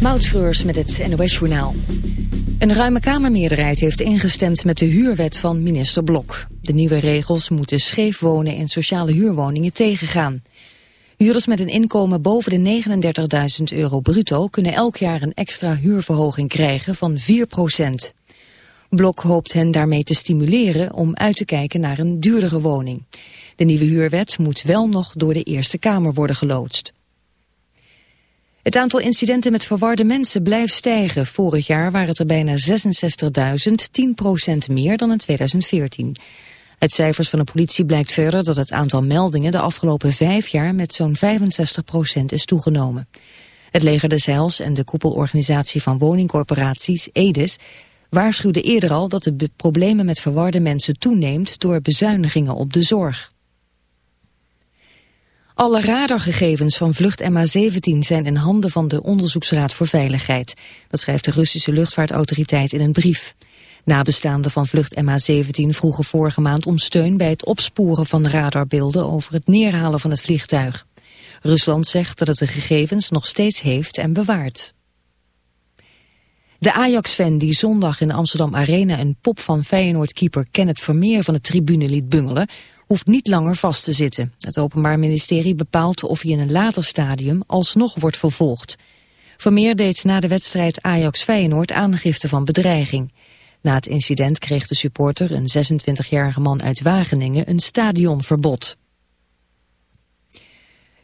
Moutschreurs met het NOS-journaal. Een ruime Kamermeerderheid heeft ingestemd met de huurwet van minister Blok. De nieuwe regels moeten scheef wonen en sociale huurwoningen tegengaan. Huurders met een inkomen boven de 39.000 euro bruto... kunnen elk jaar een extra huurverhoging krijgen van 4 procent. Blok hoopt hen daarmee te stimuleren om uit te kijken naar een duurdere woning. De nieuwe huurwet moet wel nog door de Eerste Kamer worden geloodst. Het aantal incidenten met verwarde mensen blijft stijgen. Vorig jaar waren het er bijna 66.000, 10% meer dan in 2014. Uit cijfers van de politie blijkt verder dat het aantal meldingen de afgelopen vijf jaar met zo'n 65% is toegenomen. Het leger de Zeils en de koepelorganisatie van woningcorporaties, EDES, waarschuwden eerder al dat de problemen met verwarde mensen toeneemt door bezuinigingen op de zorg. Alle radargegevens van vlucht MH17 zijn in handen van de Onderzoeksraad voor Veiligheid. Dat schrijft de Russische luchtvaartautoriteit in een brief. Nabestaanden van vlucht MH17 vroegen vorige maand om steun bij het opsporen van radarbeelden over het neerhalen van het vliegtuig. Rusland zegt dat het de gegevens nog steeds heeft en bewaart. De Ajax-fan die zondag in de Amsterdam Arena een pop van Feyenoord-keeper Kenneth Vermeer van de tribune liet bungelen, hoeft niet langer vast te zitten. Het Openbaar Ministerie bepaalt of hij in een later stadium alsnog wordt vervolgd. Vermeer deed na de wedstrijd Ajax-Feyenoord aangifte van bedreiging. Na het incident kreeg de supporter, een 26-jarige man uit Wageningen, een stadionverbod.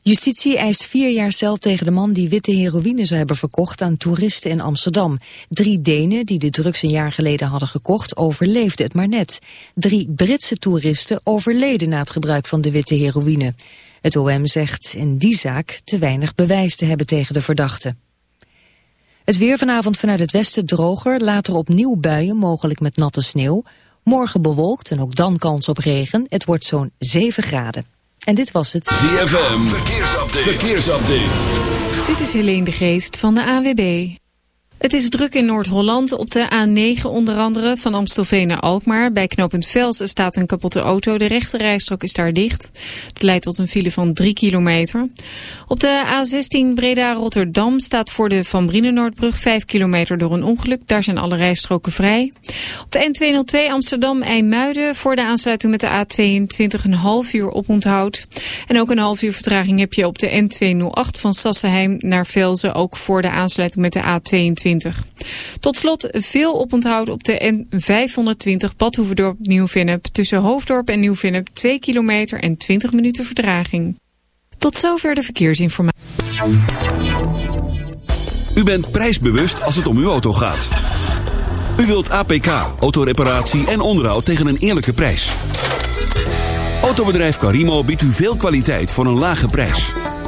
Justitie eist vier jaar cel tegen de man die witte heroïne zou hebben verkocht aan toeristen in Amsterdam. Drie Denen die de drugs een jaar geleden hadden gekocht overleefden het maar net. Drie Britse toeristen overleden na het gebruik van de witte heroïne. Het OM zegt in die zaak te weinig bewijs te hebben tegen de verdachte. Het weer vanavond vanuit het westen droger, later opnieuw buien, mogelijk met natte sneeuw. Morgen bewolkt en ook dan kans op regen. Het wordt zo'n 7 graden. En dit was het. ZFM, verkeersupdate. verkeersupdate. Dit is Helene de Geest van de AWB. Het is druk in Noord-Holland op de A9 onder andere van Amstelveen naar Alkmaar. Bij knooppunt Vels staat een kapotte auto. De rechte rijstrook is daar dicht. Het leidt tot een file van 3 kilometer. Op de A16 Breda-Rotterdam staat voor de Van Brienenoordbrug 5 kilometer door een ongeluk. Daar zijn alle rijstroken vrij. Op de N202 Amsterdam-Eijmuiden voor de aansluiting met de A22 een half uur oponthoud. En ook een half uur vertraging heb je op de N208 van Sassenheim naar Velzen. Ook voor de aansluiting met de A22. Tot slot veel oponthoud op de N520 Badhoevedorp Nieuw-Vennep. Tussen Hoofddorp en Nieuw-Vennep 2 kilometer en 20 minuten verdraging. Tot zover de verkeersinformatie. U bent prijsbewust als het om uw auto gaat. U wilt APK, autoreparatie en onderhoud tegen een eerlijke prijs. Autobedrijf Carimo biedt u veel kwaliteit voor een lage prijs.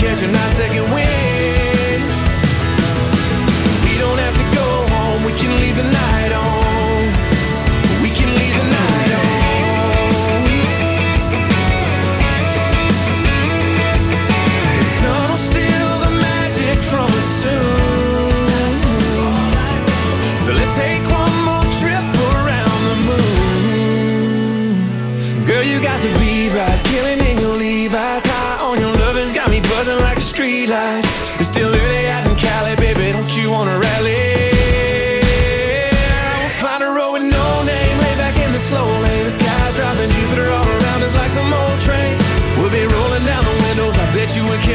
Catch a nice second wind.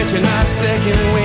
Bet you we'll catch a nice second wind.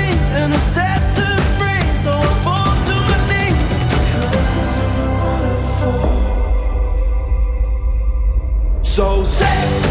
So say,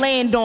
land on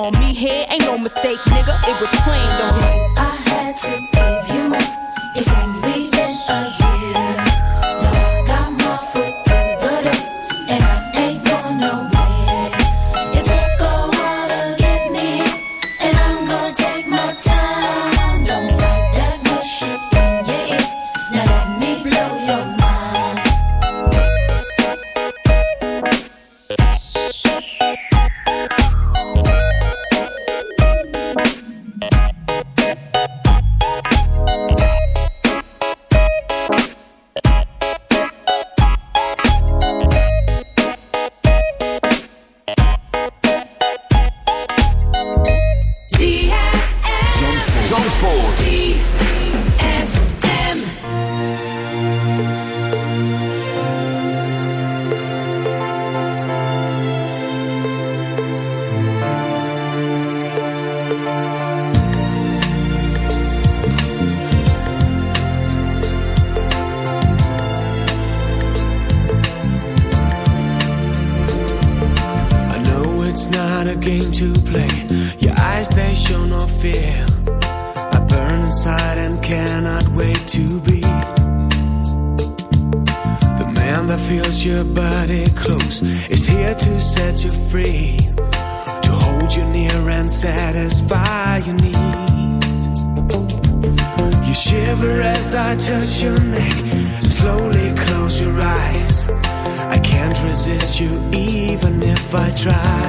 Mm. is here to set you free, to hold you near and satisfy your needs. You shiver as I touch your neck, slowly close your eyes. I can't resist you even if I try.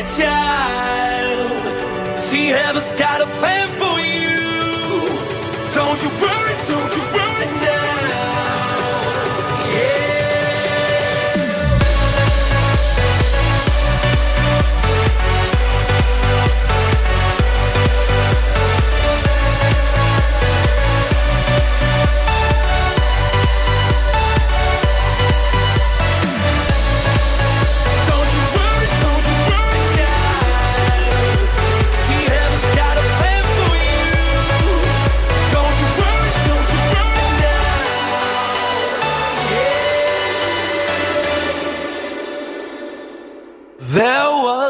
the child.